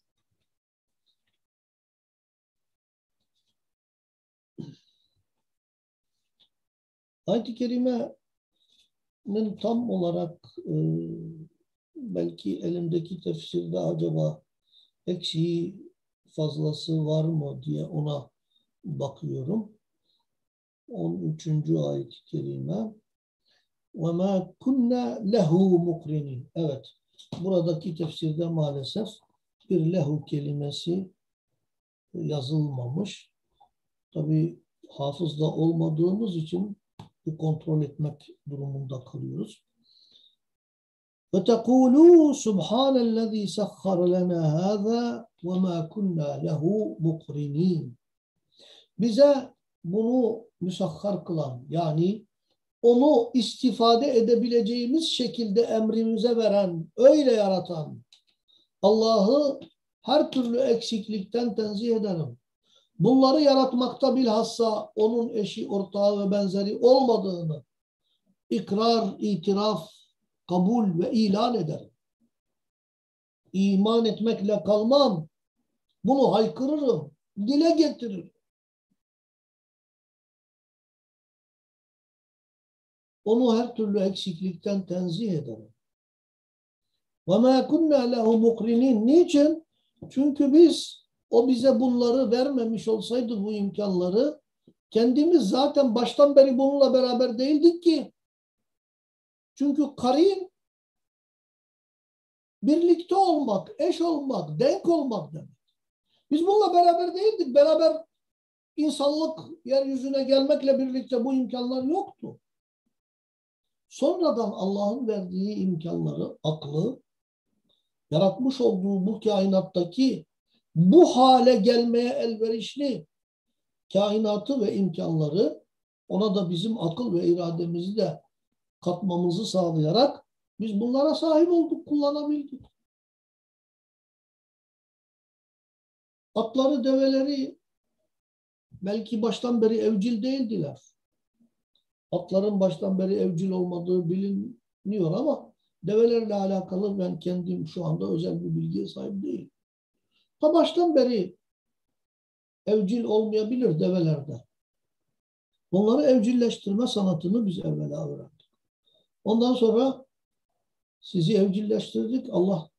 Ayet-i Kerime'nin tam olarak e, belki elimdeki tefsirde acaba eksiği fazlası var mı diye ona bakıyorum. 13. ayet-i kerime وَمَا كُنَّا لَهُ مُقْرِنِينَ Evet buradaki tefsirde maalesef bir lehu kelimesi yazılmamış. Tabi hafızda olmadığımız için bir kontrol etmek durumunda kalıyoruz. Ve tekulu subhanellezî sahhar lena hâzâ mâ kunnâ lehu mukrinin. Bize bunu müsahhar kılan yani onu istifade edebileceğimiz şekilde emrimize veren, öyle yaratan Allah'ı her türlü eksiklikten tenzih ederim. Bunları yaratmakta bilhassa onun eşi, ortağı ve benzeri olmadığını ikrar, itiraf, kabul ve ilan ederim. İman etmekle kalmam. Bunu haykırırım, dile getiririm. Onu her türlü eksiklikten tenzih ederim. وَمَا كُنَّا لَهُ مُقْرِنِينَ Niçin? Çünkü biz o bize bunları vermemiş olsaydı bu imkanları kendimiz zaten baştan beri bununla beraber değildik ki. Çünkü karin birlikte olmak, eş olmak, denk olmak demek. Biz bununla beraber değildik. Beraber insanlık yeryüzüne gelmekle birlikte bu imkanlar yoktu. Sonradan Allah'ın verdiği imkanları, aklı, yaratmış olduğu bu kainattaki bu hale gelmeye elverişli kainatı ve imkanları ona da bizim akıl ve irademizi de katmamızı sağlayarak biz bunlara sahip olduk, kullanabildik. Atları, develeri belki baştan beri evcil değildiler atların baştan beri evcil olmadığı biliniyor ama develerle alakalı ben kendim şu anda özel bir bilgiye sahip değilim. Ta baştan beri evcil olmayabilir develerde. Onları evcilleştirme sanatını biz evvela öğrendik. Ondan sonra sizi evcilleştirdik. Allah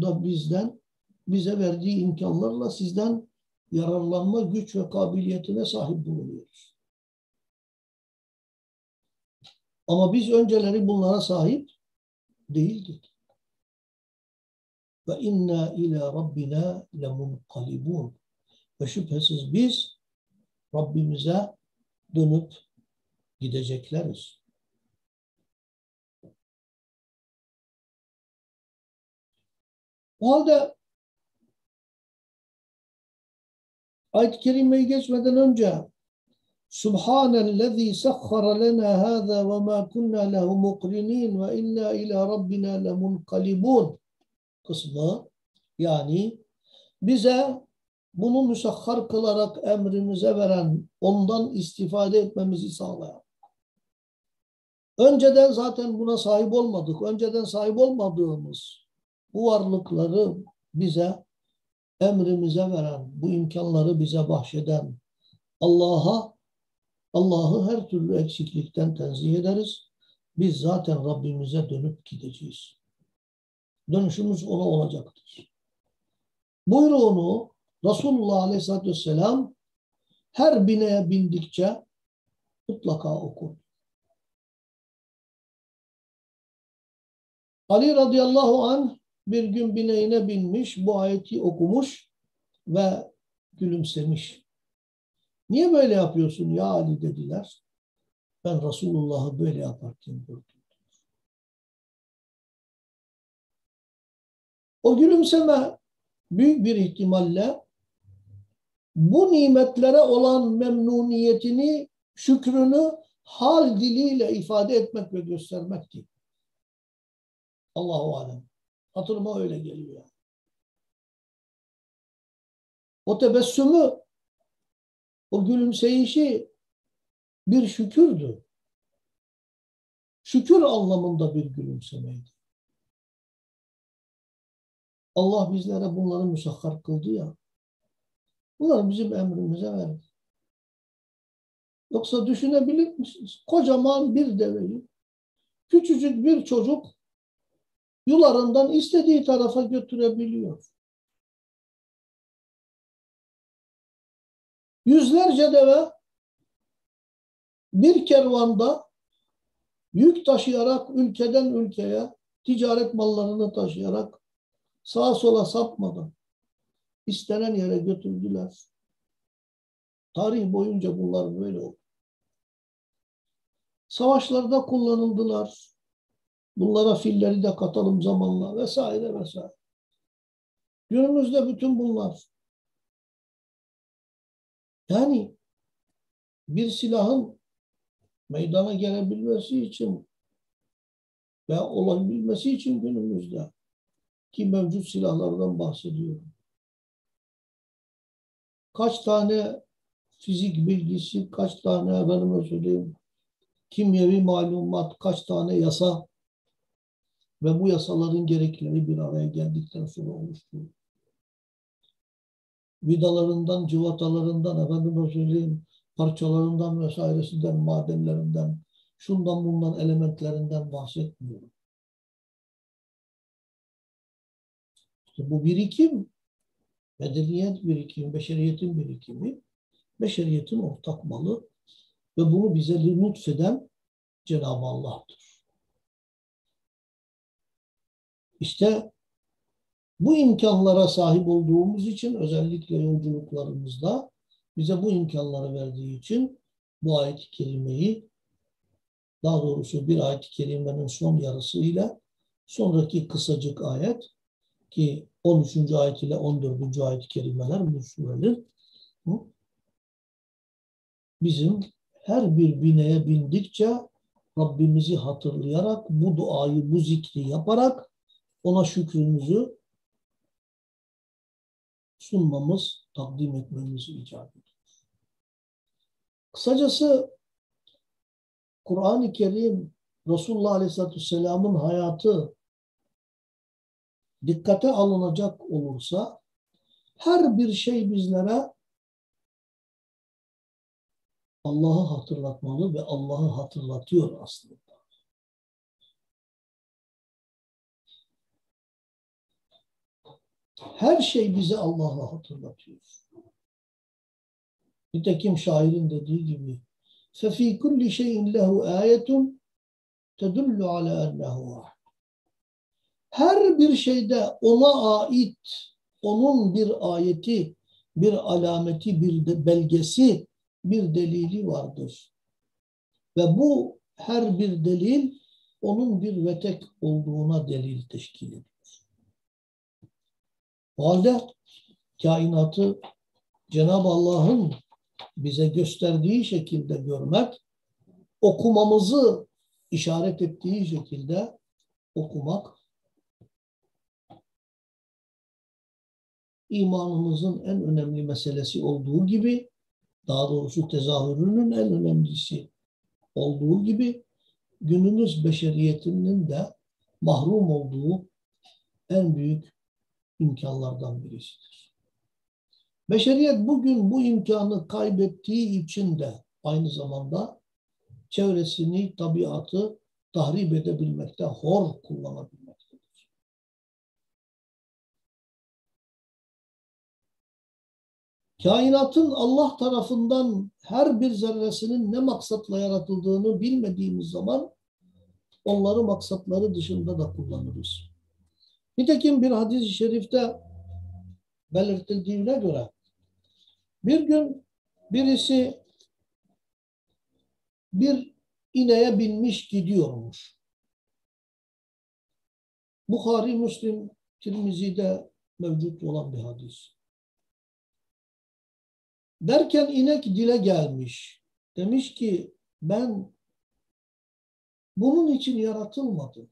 da bizden, bize verdiği imkanlarla sizden yararlanma güç ve kabiliyetine sahip bulunuyoruz. Ama biz önceleri bunlara sahip değildik. ve inna ila rabbina lemunqalibun. Ve şüphesiz biz Rabbimize dönüp gidecekleriz. O halde ayet-i kerimeyi geçmeden önce Subhanellezî sahhara lena hâzâ ve mâ kunnâ lehu muqrinîn ve innâ ilâ rabbina lemunqalibûn kısmı yani bize bunu müsahhar kılarak emrimize veren, ondan istifade etmemizi sağlayan. Önceden zaten buna sahip olmadık. Önceden sahip olmadığımız bu varlıkları bize emrimize veren, bu imkanları bize bahşeden Allah'a Allah'ı her türlü eksiklikten tenzih ederiz. Biz zaten Rabbimize dönüp gideceğiz. Dönüşümüz ona olacaktır. Buyruğunu Resulullah Aleyhisselatü Vesselam her bineye bindikçe mutlaka okur. Ali radıyallahu anh bir gün bineğine binmiş, bu ayeti okumuş ve gülümsemiş. Niye böyle yapıyorsun ya Ali dediler. Ben Resulullah'ı böyle yaparken gördüm. O gülümseme büyük bir ihtimalle bu nimetlere olan memnuniyetini, şükrünü hal diliyle ifade etmek ve göstermekti. Allahu alem. Hatırıma öyle geliyor. O tebessümü, o gülümseyişi bir şükürdü. Şükür anlamında bir gülümsemeydi. Allah bizlere bunları müsahhar kıldı ya. Bunlar bizim emrimize verdi. Yoksa düşünebilir misiniz? Kocaman bir deveyi, küçücük bir çocuk yularından istediği tarafa götürebiliyor. Yüzlerce deve bir kervanda yük taşıyarak ülkeden ülkeye ticaret mallarını taşıyarak sağa sola sapmadan istenen yere götürdüler. Tarih boyunca bunlar böyle oldu. Savaşlarda kullanıldılar. Bunlara filleri de katalım zamanla vesaire vesaire. Günümüzde bütün bunlar. Yani bir silahın meydana gelebilmesi için ve olabilmesi için günümüzde ki mevcut silahlardan bahsediyorum. Kaç tane fizik bilgisi, kaç tane efendime söyleyeyim kimyevi malumat, kaç tane yasa ve bu yasaların gerekleri bir araya geldikten sonra oluştu. Vidalarından, cıvatalarından, efendim söyleyeyim, parçalarından vesairesinden, madenlerinden, şundan bundan elementlerinden bahsetmiyorum. İşte bu birikim, medeniyet birikimi, beşeriyetin birikimi, beşeriyetin ortak malı ve bunu bize lütfeden Cenab-ı Allah'tır. İşte bu imkanlara sahip olduğumuz için özellikle yolculuklarımızda bize bu imkanları verdiği için bu ayet-i kerimeyi daha doğrusu bir ayet-i kerimenin son yarısıyla sonraki kısacık ayet ki 13. ayet ile 14. ayet-i kerimeler bu surenin bizim her bir bineye bindikçe Rabbimizi hatırlayarak bu duayı, bu zikri yaparak ona şükrümüzü sunmamız, takdim etmemiz icap ediyor. Kısacası Kur'an-ı Kerim Resulullah Aleyhisselatü Vesselam'ın hayatı dikkate alınacak olursa her bir şey bizlere Allah'ı hatırlatmalı ve Allah'ı hatırlatıyor aslında. Her şey bize Allah'ı hatırlatıyor. Nitekim şairin dediği gibi فَفِي كُلِّ شَيْءٍ لَهُ آيَةٌ تَدُلُّ عَلَى أَنَّهُ وَحْدٌ her bir şeyde ona ait, onun bir ayeti, bir alameti, bir de belgesi, bir delili vardır. Ve bu her bir delil onun bir vetek olduğuna delil teşkil ediyor. O halde kainatı Cenab-ı Allah'ın bize gösterdiği şekilde görmek, okumamızı işaret ettiği şekilde okumak, imanımızın en önemli meselesi olduğu gibi, daha doğrusu tezahürünün en önemlisi olduğu gibi, günümüz beşeriyetinin de mahrum olduğu en büyük imkanlardan birisidir. Beşeriyet bugün bu imkanı kaybettiği için de aynı zamanda çevresini, tabiatı tahrip edebilmekte, hor kullanabilmektedir. Kainatın Allah tarafından her bir zerresinin ne maksatla yaratıldığını bilmediğimiz zaman onları maksatları dışında da kullanırız. Nitekim bir hadis-i şerifte belirtildiğine göre bir gün birisi bir ineğe binmiş gidiyormuş. Bukhari, Müslim, Tirmizi'de mevcut olan bir hadis. Derken inek dile gelmiş. Demiş ki ben bunun için yaratılmadım.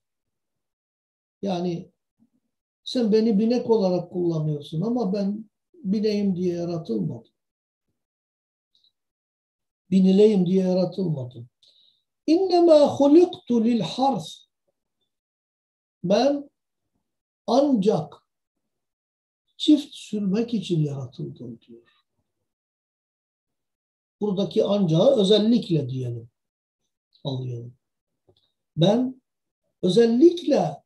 Yani sen beni binek olarak kullanıyorsun ama ben bineyim diye yaratılmadım. Binileyim diye yaratılmadım. İnnemâ huliktu lil hars. Ben ancak çift sürmek için yaratıldım diyor. Buradaki ancağı özellikle diyelim. Anlayalım. Ben özellikle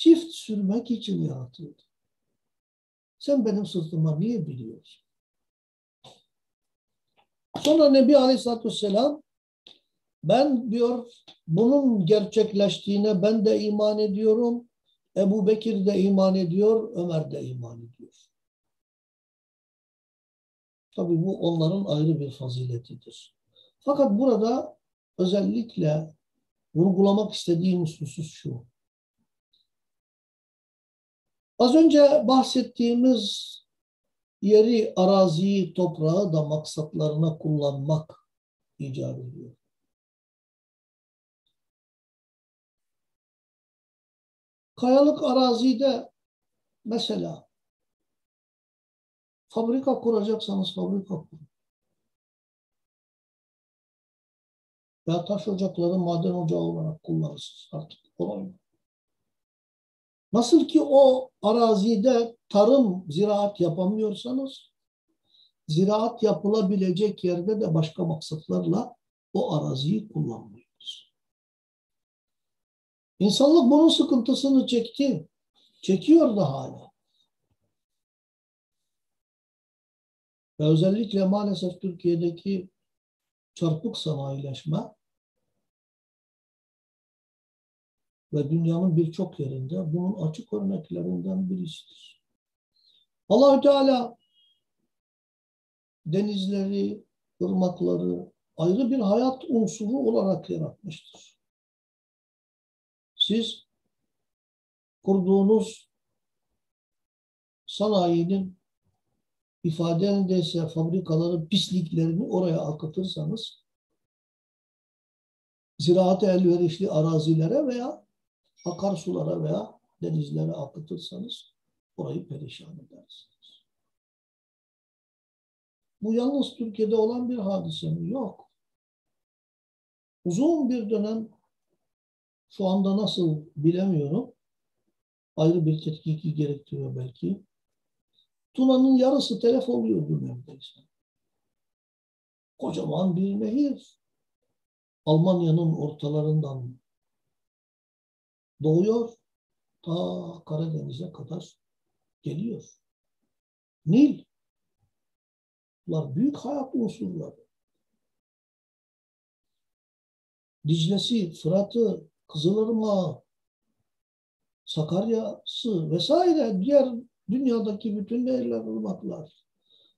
çift sürmek için yaratıldım. Sen benim sırtıma niye biliyorsun? Sonra Nebi Aleyhisselatü Vesselam ben diyor bunun gerçekleştiğine ben de iman ediyorum. Ebu Bekir de iman ediyor, Ömer de iman ediyor. Tabi bu onların ayrı bir faziletidir. Fakat burada özellikle vurgulamak istediğim husus şu. Az önce bahsettiğimiz yeri, araziyi, toprağı da maksatlarına kullanmak icap ediyor. Kayalık arazide mesela fabrika kuracaksanız fabrika kurun. Ya taş ocakları maden ocağı olarak kullanırsınız artık. Kolay mı? Nasıl ki o arazide tarım, ziraat yapamıyorsanız, ziraat yapılabilecek yerde de başka maksatlarla o araziyi kullanmıyoruz. İnsanlık bunun sıkıntısını çekti. Çekiyor da hala. Ve özellikle maalesef Türkiye'deki çarpık sanayileşme ve dünyanın birçok yerinde bunun açık örneklerinden birisidir. Allahü Teala denizleri, ırmakları ayrı bir hayat unsuru olarak yaratmıştır. Siz kurduğunuz sanayinin ifadenindeyse fabrikaların pisliklerini oraya akıtırsanız ziraate elverişli arazilere veya akarsulara veya denizlere akıtırsanız orayı perişan edersiniz. Bu yalnız Türkiye'de olan bir hadise mi? Yok. Uzun bir dönem şu anda nasıl bilemiyorum. Ayrı bir tetkiki gerektiriyor belki. Tuna'nın yarısı telef oluyordu neredeyse. Kocaman bir nehir. Almanya'nın ortalarından doğuyor ta Karadeniz'e kadar geliyor. Nil. Bunlar büyük hayat unsurları. Dicle'si, Fırat'ı, Kızılırmağı, Sakarya'sı vesaire diğer dünyadaki bütün nehirler, ırmaklar.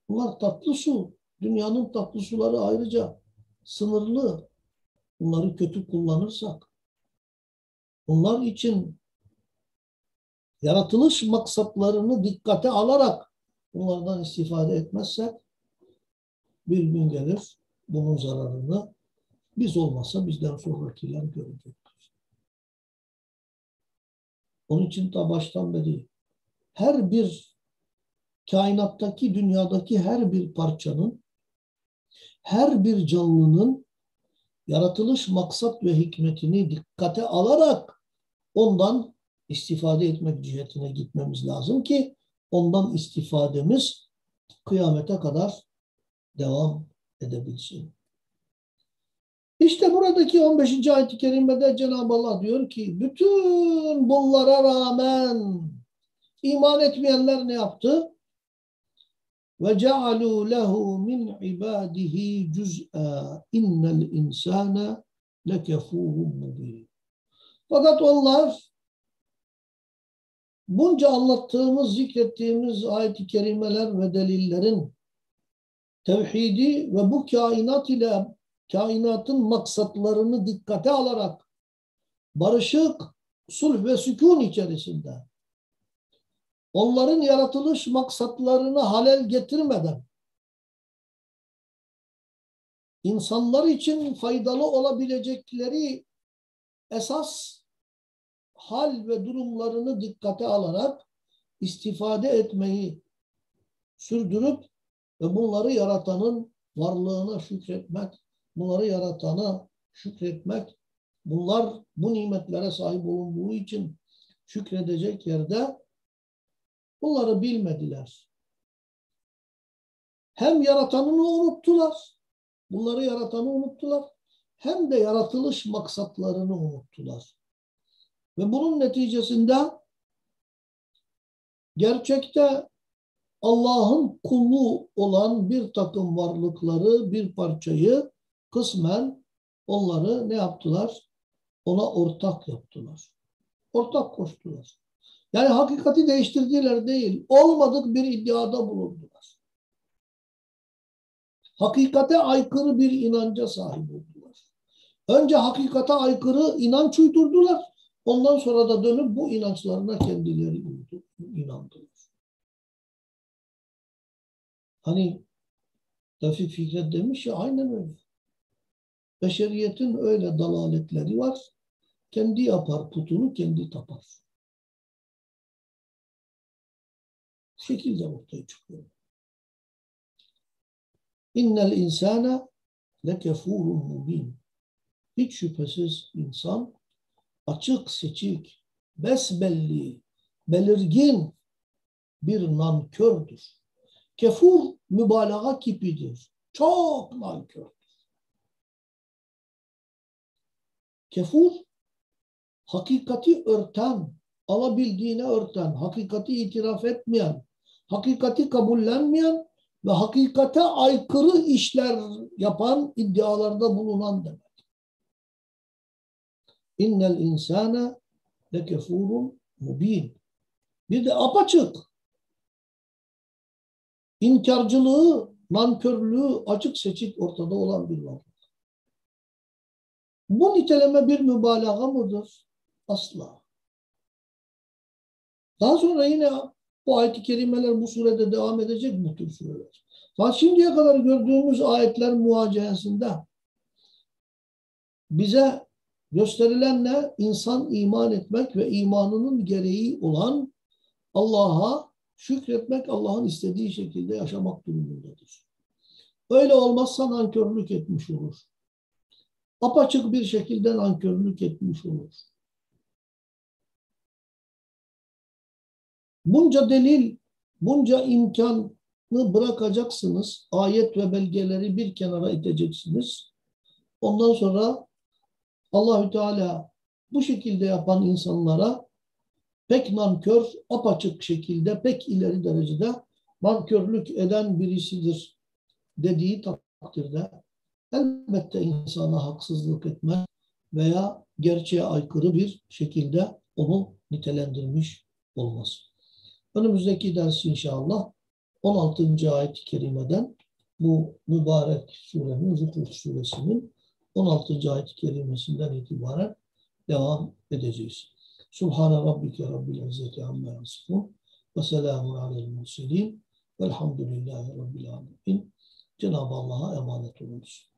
Bunlar tatlı su. Dünyanın tatlı suları ayrıca sınırlı. Bunları kötü kullanırsak, bunlar için yaratılış maksatlarını dikkate alarak bunlardan istifade etmezsek bir gün gelir bunun zararını biz olmasa bizden sonrakiler görecektir. Onun için ta baştan beri her bir kainattaki, dünyadaki her bir parçanın, her bir canlının yaratılış maksat ve hikmetini dikkate alarak ondan istifade etmek cihetine gitmemiz lazım ki ondan istifademiz kıyamete kadar devam edebilsin. İşte buradaki 15. ayet-i kerimede Cenab-ı Allah diyor ki bütün bunlara rağmen iman etmeyenler ne yaptı? Ve cealu lehu min ibadihi cüz'a innel insane lekefûhum mubin. Fakat onlar bunca anlattığımız, zikrettiğimiz ayet-i kerimeler ve delillerin tevhidi ve bu kainat ile kainatın maksatlarını dikkate alarak barışık, sulh ve sükun içerisinde onların yaratılış maksatlarını halel getirmeden insanlar için faydalı olabilecekleri esas hal ve durumlarını dikkate alarak istifade etmeyi sürdürüp ve bunları yaratanın varlığına şükretmek, bunları yaratana şükretmek, bunlar bu nimetlere sahip olunduğu için şükredecek yerde bunları bilmediler. Hem yaratanını unuttular, bunları yaratanı unuttular, hem de yaratılış maksatlarını unuttular. Ve bunun neticesinde gerçekte Allah'ın kulu olan bir takım varlıkları, bir parçayı kısmen onları ne yaptılar? Ona ortak yaptılar. Ortak koştular. Yani hakikati değiştirdiler değil, olmadık bir iddiada bulundular. Hakikate aykırı bir inanca sahip oldular. Önce hakikate aykırı inanç uydurdular. Ondan sonra da dönüp bu inançlarına kendileri inandılar. Hani Tevfik Fikret demiş ya aynen öyle. Beşeriyetin öyle dalaletleri var. Kendi yapar putunu, kendi tapar. Bu şekilde ortaya çıkıyor. İnnel insana lekefurun mubin. Hiç şüphesiz insan açık seçik, besbelli, belirgin bir nankördür. Kefur mübalağa kipidir. Çok nankördür. Kefur hakikati örten, alabildiğine örten, hakikati itiraf etmeyen, hakikati kabullenmeyen ve hakikate aykırı işler yapan iddialarda bulunan demek. İnnel insane lekefurun mubin. Bir de apaçık. İnkarcılığı, nankörlüğü açık seçik ortada olan bir varlık. Bu niteleme bir mübalağa mıdır? Asla. Daha sonra yine bu ayet-i kerimeler bu surede devam edecek bu tür sureler. Fakat şimdiye kadar gördüğümüz ayetler muhacehesinde bize gösterilen ne? İnsan iman etmek ve imanının gereği olan Allah'a şükretmek, Allah'ın istediği şekilde yaşamak durumundadır. Öyle olmazsa nankörlük etmiş olur. Apaçık bir şekilde nankörlük etmiş olur. Bunca delil, bunca imkanı bırakacaksınız. Ayet ve belgeleri bir kenara iteceksiniz. Ondan sonra Allahü Teala bu şekilde yapan insanlara pek nankör, apaçık şekilde, pek ileri derecede nankörlük eden birisidir dediği takdirde elbette insana haksızlık etme veya gerçeğe aykırı bir şekilde onu nitelendirmiş olması. Önümüzdeki ders inşallah 16. ayet-i kerimeden bu mübarek surenin, Zuhruf suresinin 16. ayet-i kerimesinden itibaren devam edeceğiz. Subhane rabbike rabbil izzeti amma yasifun ve selamun alel murselin velhamdülillahi rabbil alemin. Cenab-ı Allah'a emanet olunuz.